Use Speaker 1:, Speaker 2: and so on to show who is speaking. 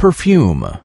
Speaker 1: perfume.